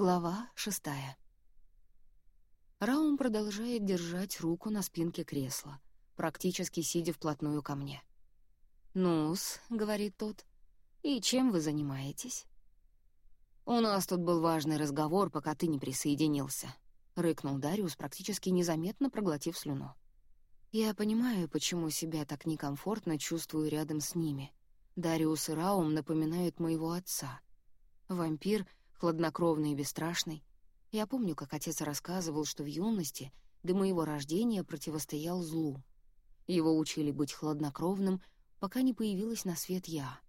Глава шестая. Раум продолжает держать руку на спинке кресла, практически сидя вплотную ко мне. «Ну-с», — говорит тот, — «и чем вы занимаетесь?» «У нас тут был важный разговор, пока ты не присоединился», — рыкнул Дариус, практически незаметно проглотив слюну. «Я понимаю, почему себя так некомфортно чувствую рядом с ними. Дариус и Раум напоминают моего отца. Вампир — хладнокровный и бесстрашный. Я помню, как отец рассказывал, что в юности до моего рождения противостоял злу. Его учили быть хладнокровным, пока не появилась на свет я.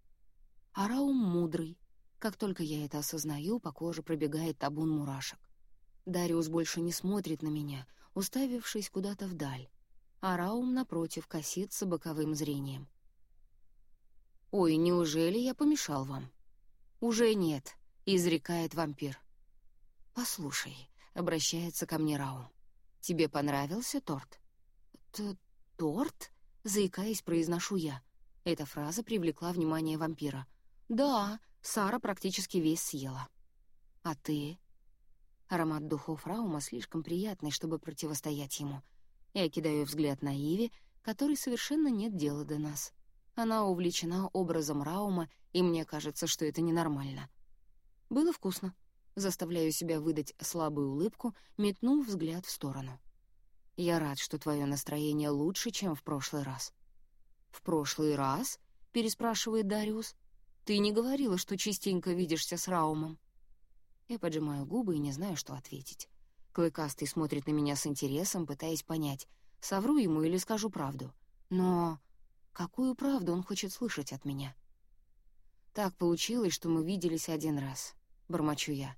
А Раум мудрый. Как только я это осознаю, по коже пробегает табун мурашек. Дариус больше не смотрит на меня, уставившись куда-то вдаль. А Раум, напротив, косится боковым зрением. «Ой, неужели я помешал вам?» «Уже нет», — изрекает вампир. «Послушай», — обращается ко мне Раум, — «тебе понравился торт?» Т «Торт?» — заикаясь, произношу я. Эта фраза привлекла внимание вампира. «Да, Сара практически весь съела». «А ты?» Аромат духов Раума слишком приятный, чтобы противостоять ему. Я кидаю взгляд на Иви, которой совершенно нет дела до нас. Она увлечена образом Раума, и мне кажется, что это ненормально. Было вкусно. Заставляю себя выдать слабую улыбку, метнув взгляд в сторону. «Я рад, что твое настроение лучше, чем в прошлый раз». «В прошлый раз?» — переспрашивает Дариус. «Ты не говорила, что частенько видишься с Раумом?» Я поджимаю губы и не знаю, что ответить. Клыкастый смотрит на меня с интересом, пытаясь понять, совру ему или скажу правду. Но какую правду он хочет слышать от меня? Так получилось, что мы виделись один раз бормочу я.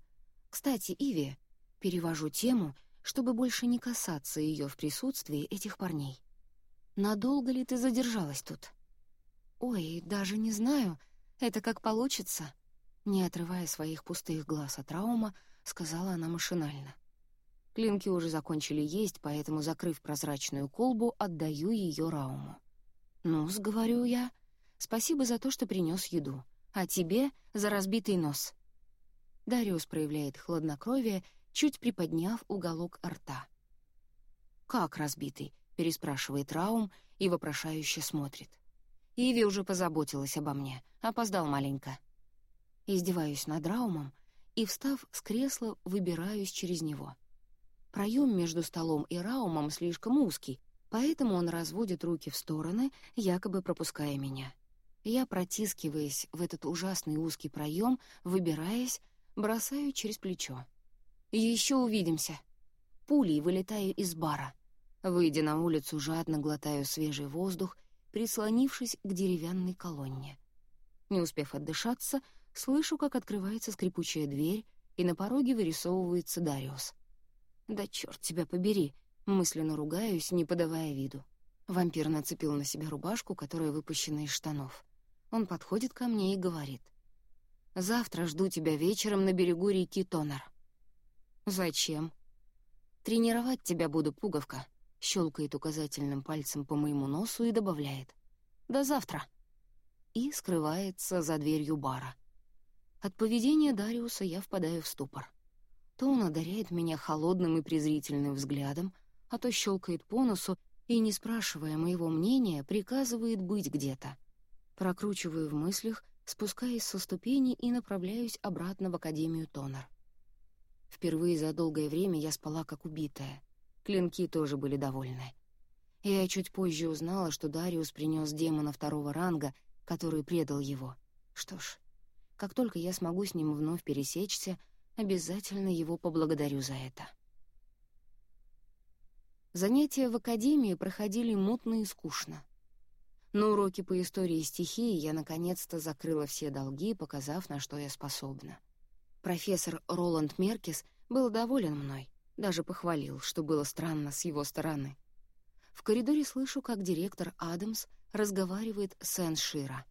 «Кстати, Иви, перевожу тему, чтобы больше не касаться ее в присутствии этих парней. Надолго ли ты задержалась тут?» «Ой, даже не знаю. Это как получится». Не отрывая своих пустых глаз от траума, сказала она машинально. Клинки уже закончили есть, поэтому, закрыв прозрачную колбу, отдаю ее Рауму. «Ну, — говорю я, — спасибо за то, что принес еду, а тебе — за разбитый нос». Дариус проявляет хладнокровие, чуть приподняв уголок рта. «Как разбитый?» — переспрашивает Раум и вопрошающе смотрит. Иви уже позаботилась обо мне, опоздал маленько. Издеваюсь над Раумом и, встав с кресла, выбираюсь через него. Проем между столом и Раумом слишком узкий, поэтому он разводит руки в стороны, якобы пропуская меня. Я, протискиваясь в этот ужасный узкий проем, выбираясь, бросаю через плечо. «Еще увидимся!» Пулей вылетаю из бара. Выйдя на улицу, жадно глотаю свежий воздух, прислонившись к деревянной колонне. Не успев отдышаться, слышу, как открывается скрипучая дверь, и на пороге вырисовывается Дариус. «Да черт тебя побери!» — мысленно ругаюсь, не подавая виду. Вампир нацепил на себя рубашку, которая выпущена из штанов. Он подходит ко мне и говорит. Завтра жду тебя вечером на берегу реки Тонар». «Зачем?» «Тренировать тебя буду, пуговка», — щелкает указательным пальцем по моему носу и добавляет. «До завтра». И скрывается за дверью бара. От поведения Дариуса я впадаю в ступор. То он одаряет меня холодным и презрительным взглядом, а то щелкает по носу и, не спрашивая моего мнения, приказывает быть где-то. Прокручиваю в мыслях, спускаясь со ступени и направляюсь обратно в Академию Тонер. Впервые за долгое время я спала как убитая. Клинки тоже были довольны. Я чуть позже узнала, что Дариус принес демона второго ранга, который предал его. Что ж, как только я смогу с ним вновь пересечься, обязательно его поблагодарю за это. Занятия в академии проходили мутно и скучно. На уроке по истории стихии я наконец-то закрыла все долги, показав, на что я способна. Профессор Роланд Меркис был доволен мной, даже похвалил, что было странно с его стороны. В коридоре слышу, как директор Адамс разговаривает с Эншира.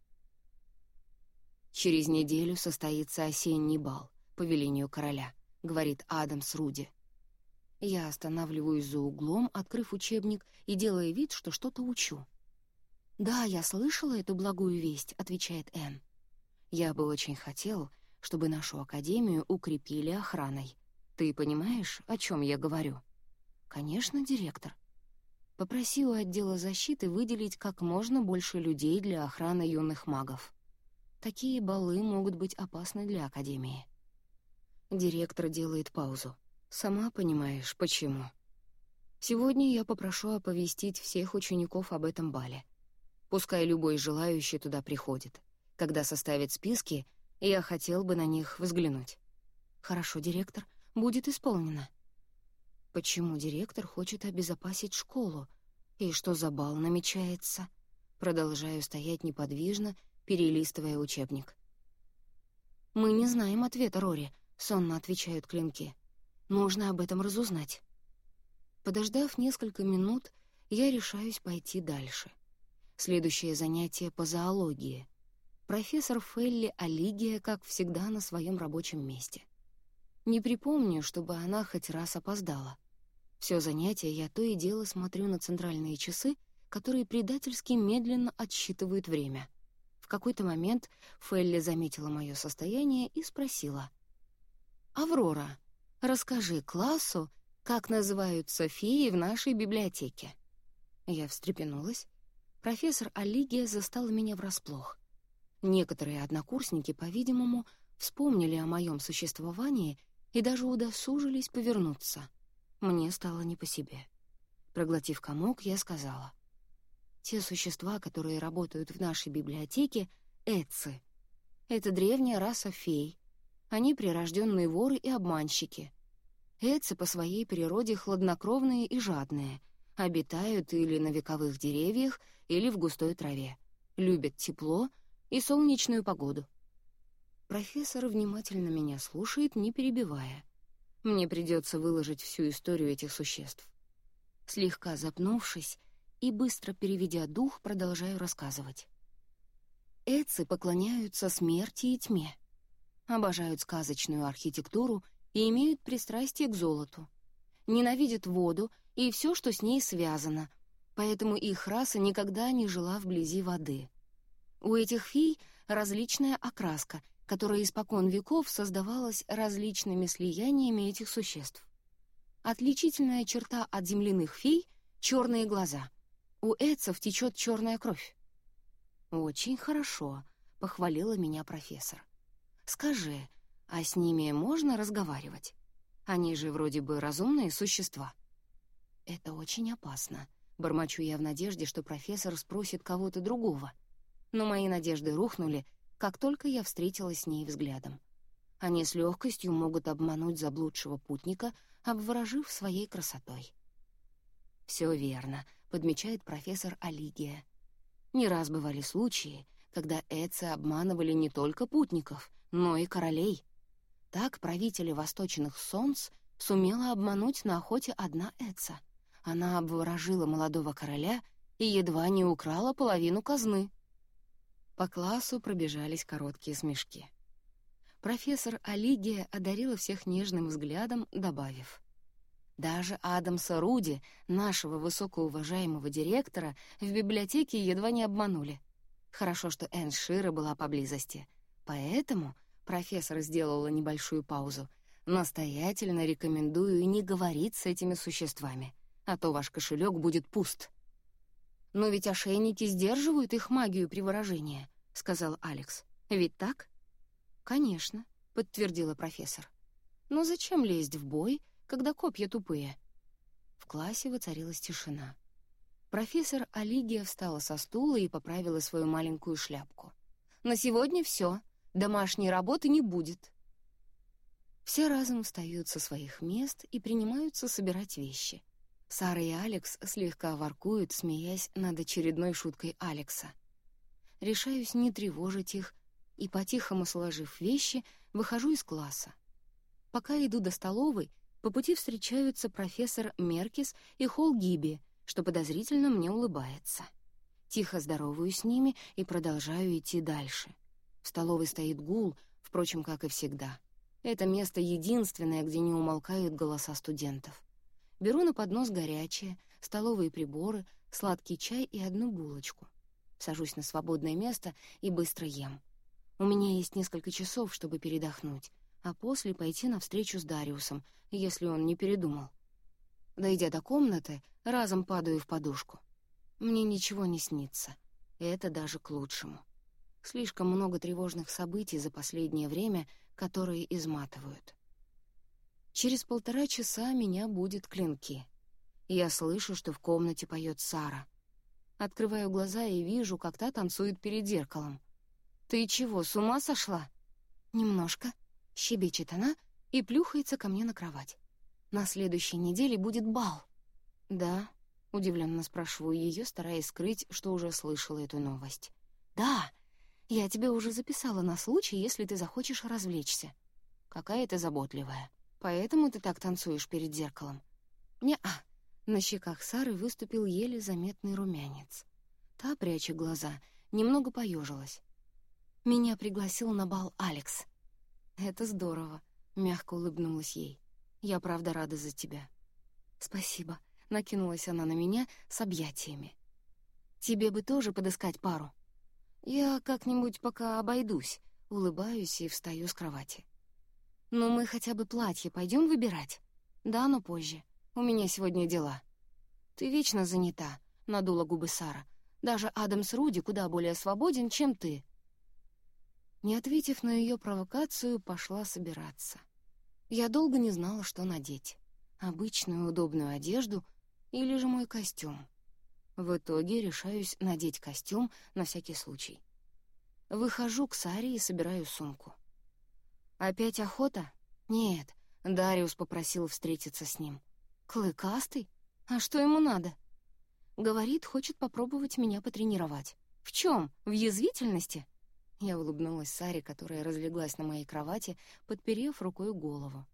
«Через неделю состоится осенний бал по велению короля», — говорит Адамс Руди. Я останавливаюсь за углом, открыв учебник и делая вид, что что-то учу. «Да, я слышала эту благую весть», — отвечает Энн. «Я бы очень хотел, чтобы нашу академию укрепили охраной. Ты понимаешь, о чем я говорю? Конечно, директор. Попроси у отдела защиты выделить как можно больше людей для охраны юных магов. Такие балы могут быть опасны для академии. Директор делает паузу. Сама понимаешь, почему. Сегодня я попрошу оповестить всех учеников об этом бале. Пускай любой желающий туда приходит. Когда составит списки, я хотел бы на них взглянуть. Хорошо, директор, будет исполнено. Почему директор хочет обезопасить школу? И что за бал намечается? Продолжаю стоять неподвижно, перелистывая учебник. «Мы не знаем ответа, Рори», — сонно отвечают клинки. «Нужно об этом разузнать». Подождав несколько минут, я решаюсь пойти дальше. Следующее занятие по зоологии. Профессор Фелли Алигия, как всегда, на своем рабочем месте. Не припомню, чтобы она хоть раз опоздала. Все занятие я то и дело смотрю на центральные часы, которые предательски медленно отсчитывают время. В какой-то момент Фелли заметила мое состояние и спросила. «Аврора, расскажи классу, как называются феи в нашей библиотеке». Я встрепенулась. Профессор Алигия застала меня врасплох. Некоторые однокурсники, по-видимому, вспомнили о моем существовании и даже удосужились повернуться. Мне стало не по себе. Проглотив комок, я сказала. «Те существа, которые работают в нашей библиотеке — эци. Это древняя раса фей. Они прирожденные воры и обманщики. Эци по своей природе хладнокровные и жадные, обитают или на вековых деревьях, или в густой траве, любят тепло — и солнечную погоду. Профессор внимательно меня слушает, не перебивая. Мне придется выложить всю историю этих существ. Слегка запнувшись и быстро переведя дух, продолжаю рассказывать. Эцы поклоняются смерти и тьме, обожают сказочную архитектуру и имеют пристрастие к золоту, ненавидят воду и все, что с ней связано, поэтому их раса никогда не жила вблизи воды. У этих фей различная окраска, которая испокон веков создавалась различными слияниями этих существ. Отличительная черта от земляных фей — черные глаза. У эцев течет черная кровь. «Очень хорошо», — похвалила меня профессор. «Скажи, а с ними можно разговаривать? Они же вроде бы разумные существа». «Это очень опасно», — бормочу я в надежде, что профессор спросит кого-то другого — но мои надежды рухнули, как только я встретилась с ней взглядом. Они с легкостью могут обмануть заблудшего путника, обворожив своей красотой. «Все верно», — подмечает профессор Алигия. Не раз бывали случаи, когда эцы обманывали не только путников, но и королей. Так правители восточных солнц сумела обмануть на охоте одна эца. Она обворожила молодого короля и едва не украла половину казны. По классу пробежались короткие смешки. Профессор Алигия одарила всех нежным взглядом, добавив. Даже Адамса Руди, нашего высокоуважаемого директора, в библиотеке едва не обманули. Хорошо, что Энн Шира была поблизости. Поэтому профессор сделала небольшую паузу. Настоятельно рекомендую не говорить с этими существами, а то ваш кошелек будет пуст. «Но ведь ошейники сдерживают их магию при выражении», — сказал Алекс. «Ведь так?» «Конечно», — подтвердила профессор. «Но зачем лезть в бой, когда копья тупые?» В классе воцарилась тишина. Профессор Алигия встала со стула и поправила свою маленькую шляпку. «На сегодня все. Домашней работы не будет». Все разом встают со своих мест и принимаются собирать вещи — Сара и Алекс слегка воркуют, смеясь над очередной шуткой Алекса. Решаюсь не тревожить их и, по-тихому сложив вещи, выхожу из класса. Пока иду до столовой, по пути встречаются профессор Меркис и Холл Гиби, что подозрительно мне улыбается. Тихо здороваюсь с ними и продолжаю идти дальше. В столовой стоит гул, впрочем, как и всегда. Это место единственное, где не умолкают голоса студентов. Беру на поднос горячее, столовые приборы, сладкий чай и одну булочку. Сажусь на свободное место и быстро ем. У меня есть несколько часов, чтобы передохнуть, а после пойти на встречу с Дариусом, если он не передумал. Дойдя до комнаты, разом падаю в подушку. Мне ничего не снится. Это даже к лучшему. Слишком много тревожных событий за последнее время, которые изматывают. Через полтора часа меня будет клинки. Я слышу, что в комнате поет Сара. Открываю глаза и вижу, как та танцует перед зеркалом. «Ты чего, с ума сошла?» «Немножко», — щебечет она и плюхается ко мне на кровать. «На следующей неделе будет бал». «Да», — удивленно спрашиваю ее, стараясь скрыть, что уже слышала эту новость. «Да», я тебе уже записала на случай, если ты захочешь развлечься. Какая ты заботливая. Поэтому ты так танцуешь перед зеркалом. Не-а. На щеках Сары выступил еле заметный румянец. Та, пряча глаза, немного поежилась. Меня пригласил на бал Алекс. Это здорово, мягко улыбнулась ей. Я правда рада за тебя. Спасибо, накинулась она на меня с объятиями. Тебе бы тоже подыскать пару. «Я как-нибудь пока обойдусь», — улыбаюсь и встаю с кровати. «Но мы хотя бы платье пойдем выбирать?» «Да, но позже. У меня сегодня дела». «Ты вечно занята», — надула губы Сара. «Даже Адамс Руди куда более свободен, чем ты». Не ответив на ее провокацию, пошла собираться. Я долго не знала, что надеть. Обычную удобную одежду или же мой костюм. В итоге решаюсь надеть костюм на всякий случай. Выхожу к Саре и собираю сумку. «Опять охота?» «Нет», — Дариус попросил встретиться с ним. «Клыкастый? А что ему надо?» Говорит, хочет попробовать меня потренировать. «В чем? В язвительности?» Я улыбнулась Саре, которая разлеглась на моей кровати, подперев рукой голову.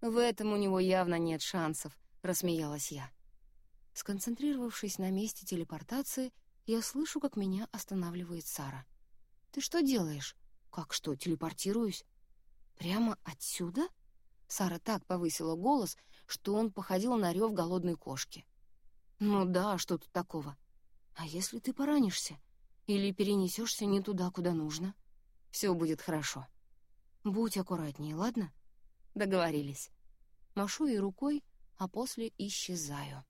«В этом у него явно нет шансов», — рассмеялась я. Сконцентрировавшись на месте телепортации, я слышу, как меня останавливает Сара. «Ты что делаешь?» «Как что, телепортируюсь?» «Прямо отсюда?» Сара так повысила голос, что он походил на рев голодной кошки. «Ну да, что тут такого? А если ты поранишься? Или перенесешься не туда, куда нужно? Все будет хорошо. Будь аккуратнее, ладно?» Договорились. Машу ей рукой, а после исчезаю.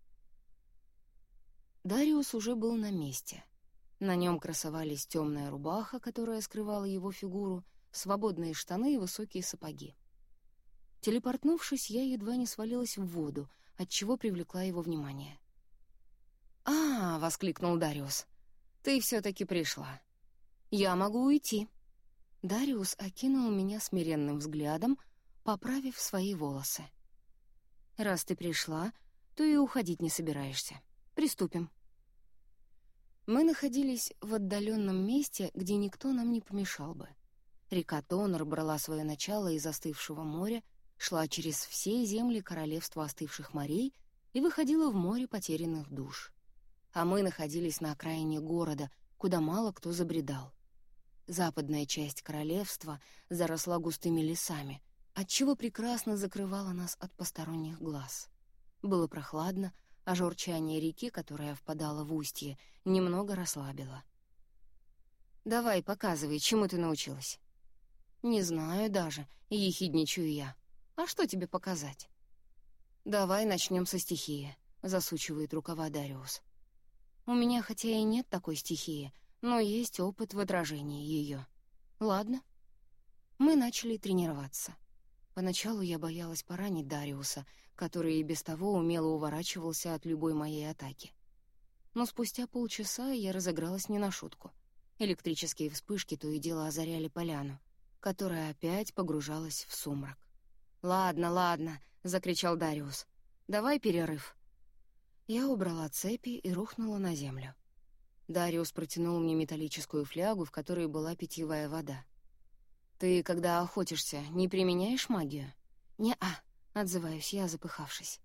Дариус уже был на месте. На нем красовались темная рубаха, которая скрывала его фигуру, свободные штаны и высокие сапоги. Телепортнувшись, я едва не свалилась в воду, отчего привлекла его внимание. «А!» — воскликнул Дариус. «Ты все-таки пришла. Я могу уйти». Дариус окинул меня смиренным взглядом, поправив свои волосы. «Раз ты пришла, то и уходить не собираешься. Приступим. Мы находились в отдаленном месте, где никто нам не помешал бы. Река Тонор брала свое начало из остывшего моря, шла через все земли королевства остывших морей и выходила в море потерянных душ. А мы находились на окраине города, куда мало кто забредал. Западная часть королевства заросла густыми лесами, отчего прекрасно закрывала нас от посторонних глаз. Было прохладно, а журчание реки, которая впадала в устье, немного расслабило. «Давай, показывай, чему ты научилась». «Не знаю даже», — ехидничаю я. «А что тебе показать?» «Давай начнем со стихии», — засучивает рукава Дариус. «У меня хотя и нет такой стихии, но есть опыт в отражении ее. Ладно». Мы начали тренироваться. Поначалу я боялась поранить Дариуса, который и без того умело уворачивался от любой моей атаки. Но спустя полчаса я разыгралась не на шутку. Электрические вспышки то и дело озаряли поляну, которая опять погружалась в сумрак. «Ладно, ладно», — закричал Дариус. «Давай перерыв». Я убрала цепи и рухнула на землю. Дариус протянул мне металлическую флягу, в которой была питьевая вода. «Ты, когда охотишься, не применяешь магию?» «Не-а», — отзываюсь я, запыхавшись.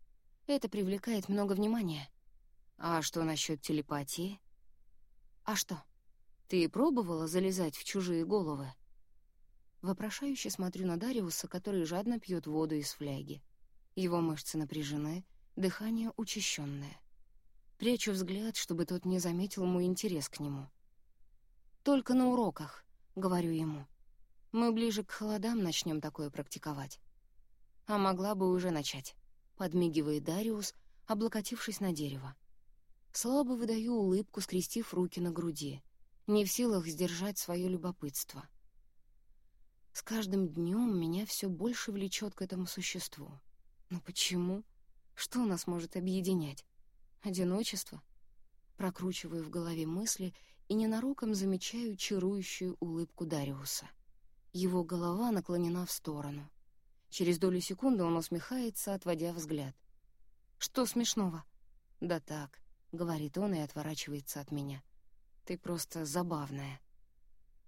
«Это привлекает много внимания». «А что насчет телепатии?» «А что? Ты пробовала залезать в чужие головы?» Вопрошающе смотрю на Дариуса, который жадно пьет воду из фляги. Его мышцы напряжены, дыхание учащенное. Прячу взгляд, чтобы тот не заметил мой интерес к нему. «Только на уроках», — говорю ему. «Мы ближе к холодам начнем такое практиковать». «А могла бы уже начать», — подмигивает Дариус, облокотившись на дерево. Слабо выдаю улыбку, скрестив руки на груди, не в силах сдержать свое любопытство. С каждым днем меня все больше влечет к этому существу. Но почему? Что нас может объединять? Одиночество? Прокручиваю в голове мысли и ненароком замечаю чарующую улыбку Дариуса. Его голова наклонена в сторону. Через долю секунды он усмехается, отводя взгляд. «Что смешного?» «Да так», — говорит он и отворачивается от меня. «Ты просто забавная».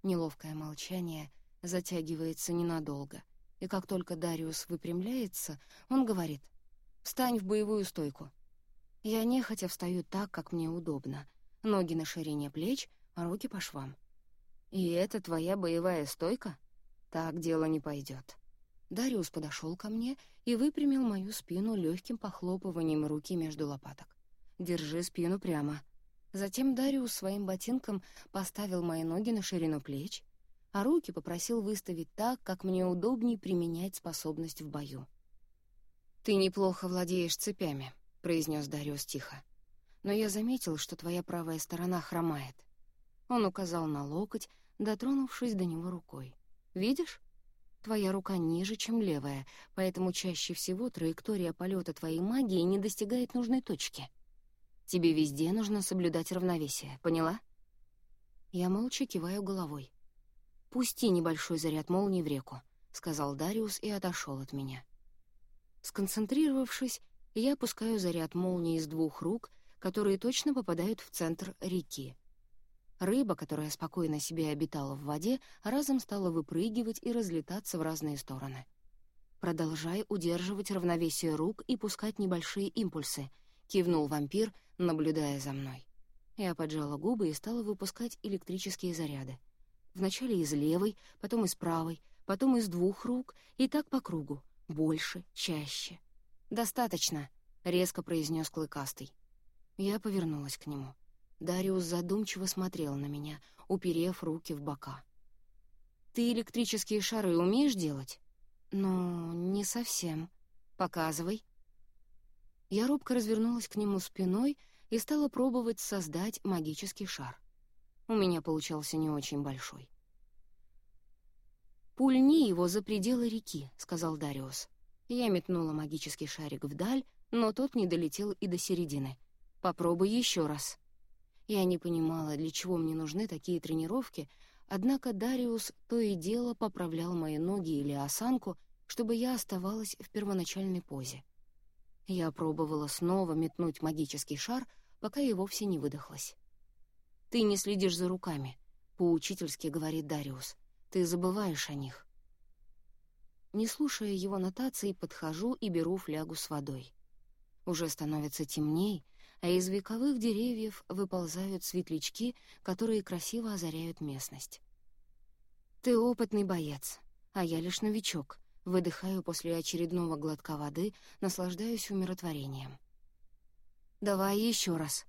Неловкое молчание затягивается ненадолго, и как только Дариус выпрямляется, он говорит «Встань в боевую стойку». Я нехотя встаю так, как мне удобно. Ноги на ширине плеч, а руки по швам. «И это твоя боевая стойка?» «Так дело не пойдет. Дариус подошел ко мне и выпрямил мою спину легким похлопыванием руки между лопаток. «Держи спину прямо». Затем Дариус своим ботинком поставил мои ноги на ширину плеч, а руки попросил выставить так, как мне удобнее применять способность в бою. «Ты неплохо владеешь цепями», — произнес Дариус тихо. «Но я заметил, что твоя правая сторона хромает». Он указал на локоть, дотронувшись до него рукой. «Видишь?» Твоя рука ниже, чем левая, поэтому чаще всего траектория полета твоей магии не достигает нужной точки. Тебе везде нужно соблюдать равновесие, поняла? Я молча киваю головой. «Пусти небольшой заряд молнии в реку», — сказал Дариус и отошел от меня. Сконцентрировавшись, я опускаю заряд молнии из двух рук, которые точно попадают в центр реки. Рыба, которая спокойно себе обитала в воде, разом стала выпрыгивать и разлетаться в разные стороны. «Продолжай удерживать равновесие рук и пускать небольшие импульсы», — кивнул вампир, наблюдая за мной. Я поджала губы и стала выпускать электрические заряды. Вначале из левой, потом из правой, потом из двух рук, и так по кругу. Больше, чаще. «Достаточно», — резко произнес Клыкастый. Я повернулась к нему. Дариус задумчиво смотрел на меня, уперев руки в бока. «Ты электрические шары умеешь делать?» «Ну, не совсем. Показывай». Я робко развернулась к нему спиной и стала пробовать создать магический шар. У меня получался не очень большой. «Пульни его за пределы реки», — сказал Дариус. Я метнула магический шарик вдаль, но тот не долетел и до середины. «Попробуй еще раз». Я не понимала, для чего мне нужны такие тренировки, однако Дариус то и дело поправлял мои ноги или осанку, чтобы я оставалась в первоначальной позе. Я пробовала снова метнуть магический шар, пока и вовсе не выдохлась. «Ты не следишь за руками», — поучительски говорит Дариус. «Ты забываешь о них». Не слушая его нотаций, подхожу и беру флягу с водой. Уже становится темней, а из вековых деревьев выползают светлячки, которые красиво озаряют местность. «Ты опытный боец, а я лишь новичок», выдыхаю после очередного глотка воды, наслаждаюсь умиротворением. «Давай еще раз»,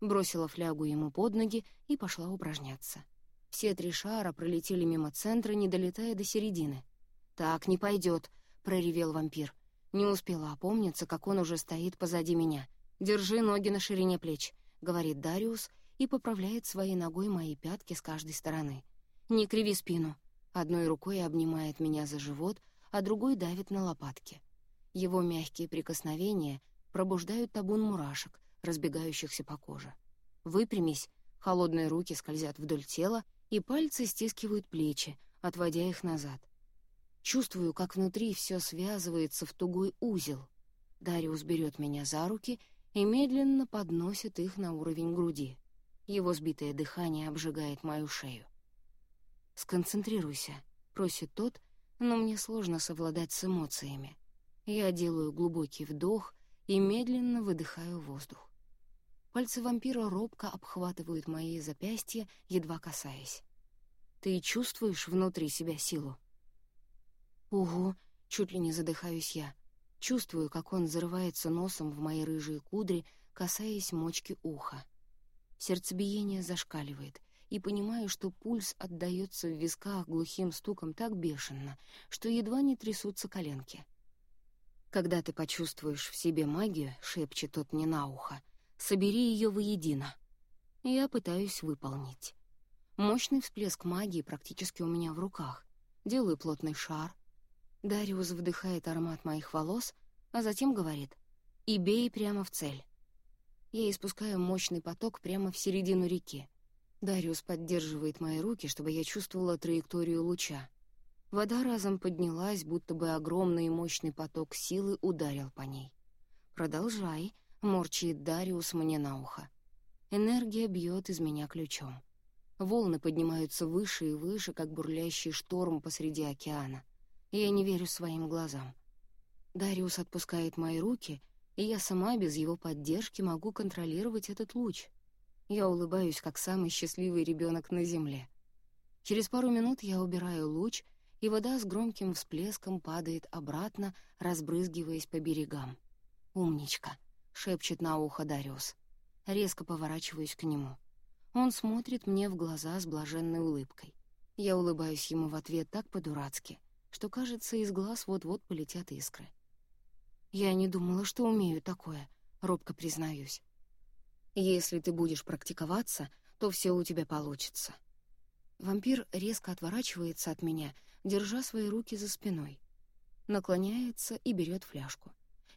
бросила флягу ему под ноги и пошла упражняться. Все три шара пролетели мимо центра, не долетая до середины. «Так не пойдет», — проревел вампир. Не успела опомниться, как он уже стоит позади меня. «Держи ноги на ширине плеч», — говорит Дариус и поправляет своей ногой мои пятки с каждой стороны. «Не криви спину». Одной рукой обнимает меня за живот, а другой давит на лопатки. Его мягкие прикосновения пробуждают табун мурашек, разбегающихся по коже. «Выпрямись», холодные руки скользят вдоль тела, и пальцы стискивают плечи, отводя их назад. Чувствую, как внутри все связывается в тугой узел. Дариус берет меня за руки и медленно подносит их на уровень груди. Его сбитое дыхание обжигает мою шею. «Сконцентрируйся», — просит тот, но мне сложно совладать с эмоциями. Я делаю глубокий вдох и медленно выдыхаю воздух. Пальцы вампира робко обхватывают мои запястья, едва касаясь. «Ты чувствуешь внутри себя силу?» «Ого!» — чуть ли не задыхаюсь я. Чувствую, как он зарывается носом в мои рыжие кудри, касаясь мочки уха. Сердцебиение зашкаливает, и понимаю, что пульс отдаётся в висках глухим стуком так бешено, что едва не трясутся коленки. «Когда ты почувствуешь в себе магию», — шепчет тот мне на ухо, — «собери её воедино». Я пытаюсь выполнить. Мощный всплеск магии практически у меня в руках. Делаю плотный шар. Дариус вдыхает аромат моих волос, а затем говорит «И бей прямо в цель». Я испускаю мощный поток прямо в середину реки. Дариус поддерживает мои руки, чтобы я чувствовала траекторию луча. Вода разом поднялась, будто бы огромный и мощный поток силы ударил по ней. «Продолжай», — морчит Дариус мне на ухо. Энергия бьет из меня ключом. Волны поднимаются выше и выше, как бурлящий шторм посреди океана. Я не верю своим глазам. Дариус отпускает мои руки, и я сама без его поддержки могу контролировать этот луч. Я улыбаюсь, как самый счастливый ребенок на земле. Через пару минут я убираю луч, и вода с громким всплеском падает обратно, разбрызгиваясь по берегам. «Умничка!» — шепчет на ухо Дариус. Резко поворачиваюсь к нему. Он смотрит мне в глаза с блаженной улыбкой. Я улыбаюсь ему в ответ так по-дурацки, что, кажется, из глаз вот-вот полетят искры. «Я не думала, что умею такое», — робко признаюсь. «Если ты будешь практиковаться, то все у тебя получится». Вампир резко отворачивается от меня, держа свои руки за спиной. Наклоняется и берет фляжку.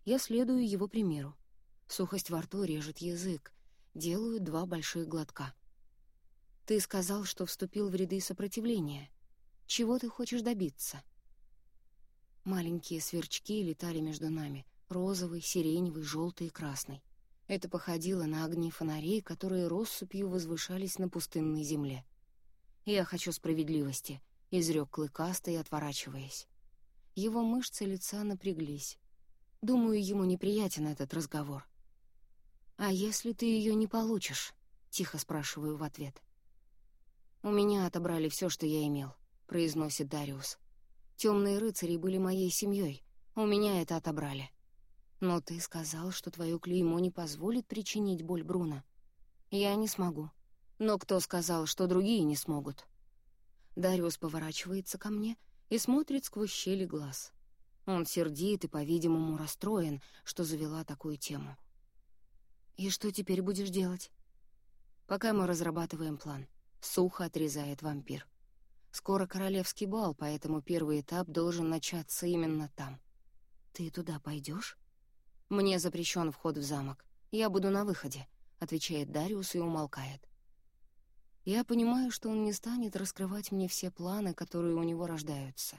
Я следую его примеру. Сухость во рту режет язык. Делаю два больших глотка. Ты сказал, что вступил в ряды сопротивления. Чего ты хочешь добиться? Маленькие сверчки летали между нами. Розовый, сиреневый, желтый и красный. Это походило на огни фонарей, которые россыпью возвышались на пустынной земле. «Я хочу справедливости», — изрек клыкастый, отворачиваясь. Его мышцы лица напряглись. Думаю, ему неприятен этот разговор. «А если ты ее не получишь?» — тихо спрашиваю в ответ. «У меня отобрали все, что я имел», — произносит Дариус. Темные рыцари были моей семьей. У меня это отобрали. Но ты сказал, что твое клеймо не позволит причинить боль Бруно. Я не смогу. Но кто сказал, что другие не смогут? Дариус поворачивается ко мне и смотрит сквозь щели глаз. Он сердит и, по-видимому, расстроен, что завела такую тему. «И что теперь будешь делать?» «Пока мы разрабатываем план», — сухо отрезает вампир. «Скоро королевский бал, поэтому первый этап должен начаться именно там. Ты туда пойдешь? «Мне запрещен вход в замок. Я буду на выходе», — отвечает Дариус и умолкает. Я понимаю, что он не станет раскрывать мне все планы, которые у него рождаются.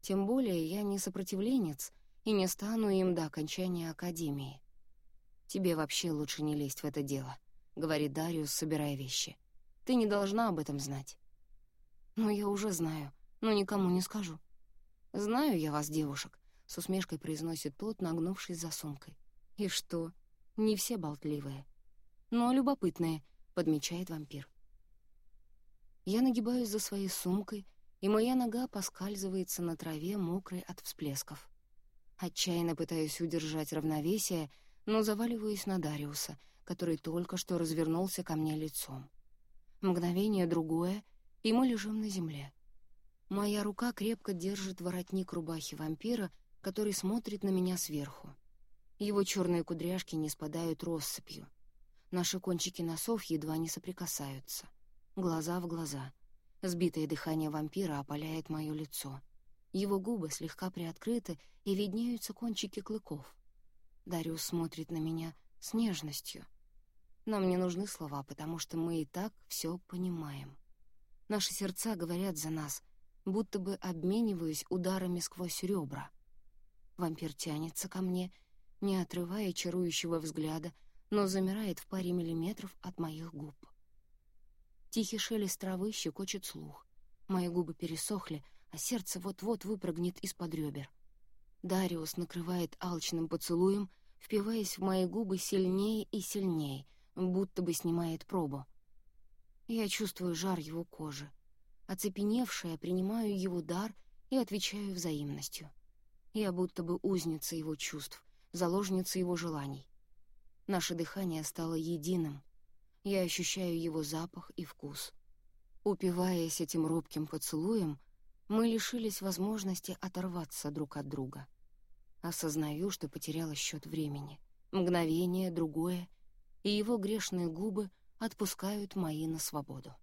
Тем более я не сопротивленец и не стану им до окончания Академии. «Тебе вообще лучше не лезть в это дело», — говорит Дариус, собирая вещи. Ты не должна об этом знать». «Но я уже знаю, но никому не скажу». «Знаю я вас, девушек», — с усмешкой произносит тот, нагнувшись за сумкой. «И что? Не все болтливые. Но любопытные», — подмечает вампир. Я нагибаюсь за своей сумкой, и моя нога поскальзывается на траве, мокрой от всплесков. Отчаянно пытаюсь удержать равновесие, но заваливаюсь на Дариуса, который только что развернулся ко мне лицом. Мгновение другое, и мы лежим на земле. Моя рука крепко держит воротник рубахи вампира, который смотрит на меня сверху. Его черные кудряшки не спадают россыпью. Наши кончики носов едва не соприкасаются. Глаза в глаза. Сбитое дыхание вампира опаляет мое лицо. Его губы слегка приоткрыты, и виднеются кончики клыков. Дариус смотрит на меня с нежностью — нам не нужны слова, потому что мы и так все понимаем. Наши сердца говорят за нас, будто бы обмениваясь ударами сквозь ребра. Вампир тянется ко мне, не отрывая чарующего взгляда, но замирает в паре миллиметров от моих губ. Тихий шелест травы щекочет слух. Мои губы пересохли, а сердце вот-вот выпрыгнет из-под ребер. Дариус накрывает алчным поцелуем, впиваясь в мои губы сильнее и сильнее — будто бы снимает пробу. Я чувствую жар его кожи. Оцепеневшая, принимаю его дар и отвечаю взаимностью. Я будто бы узница его чувств, заложница его желаний. Наше дыхание стало единым. Я ощущаю его запах и вкус. Упиваясь этим робким поцелуем, мы лишились возможности оторваться друг от друга. Осознаю, что потеряла счет времени. Мгновение, другое, и его грешные губы отпускают мои на свободу.